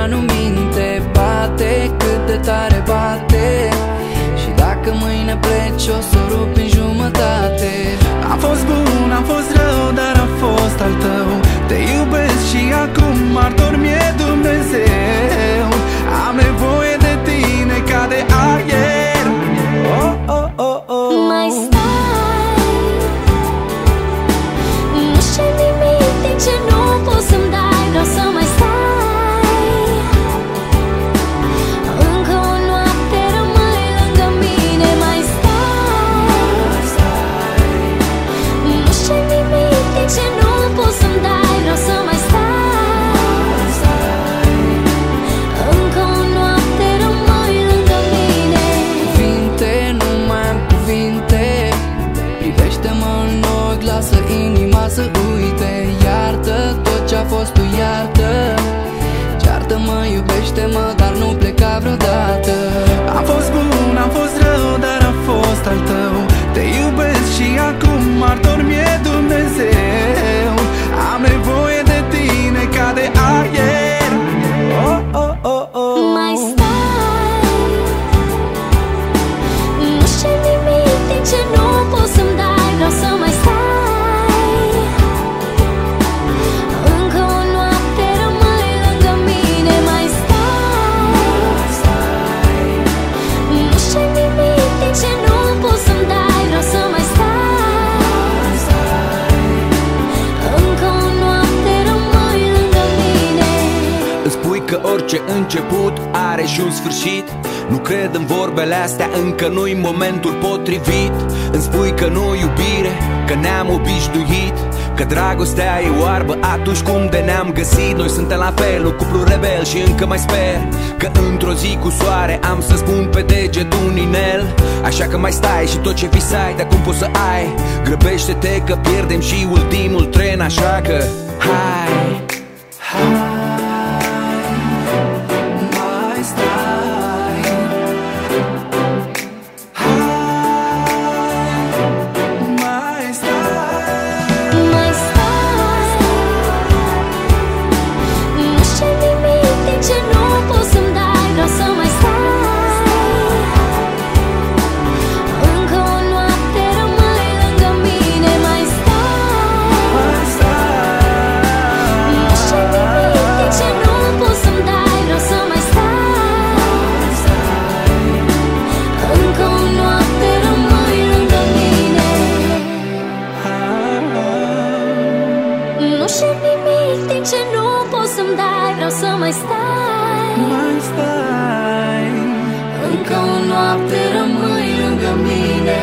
ea nu minte Bate cât de tare bate. Și dacă mâine pleci o să rup în jumătate. Am fost bun, am fost rău, dar am fost al tău. Te iubesc și acum ar dormie Dumnezeu. Tot ce-a fost, tu că orice început are și un sfârșit. Nu cred în vorbele astea, încă nu-i momentul potrivit. Îmi spui că nu iubire, că ne-am obișnuit Că dragostea e oarbă atunci cum de ne-am găsit. Noi suntem la fel, un cuplu rebel și încă mai sper Că într-o zi cu soare am să spun pe deget un inel. Așa că mai stai și tot ce visai de acum poți să ai? Grăbește-te că pierdem și ultimul tren Așa că hai noapte rămâi lângă mine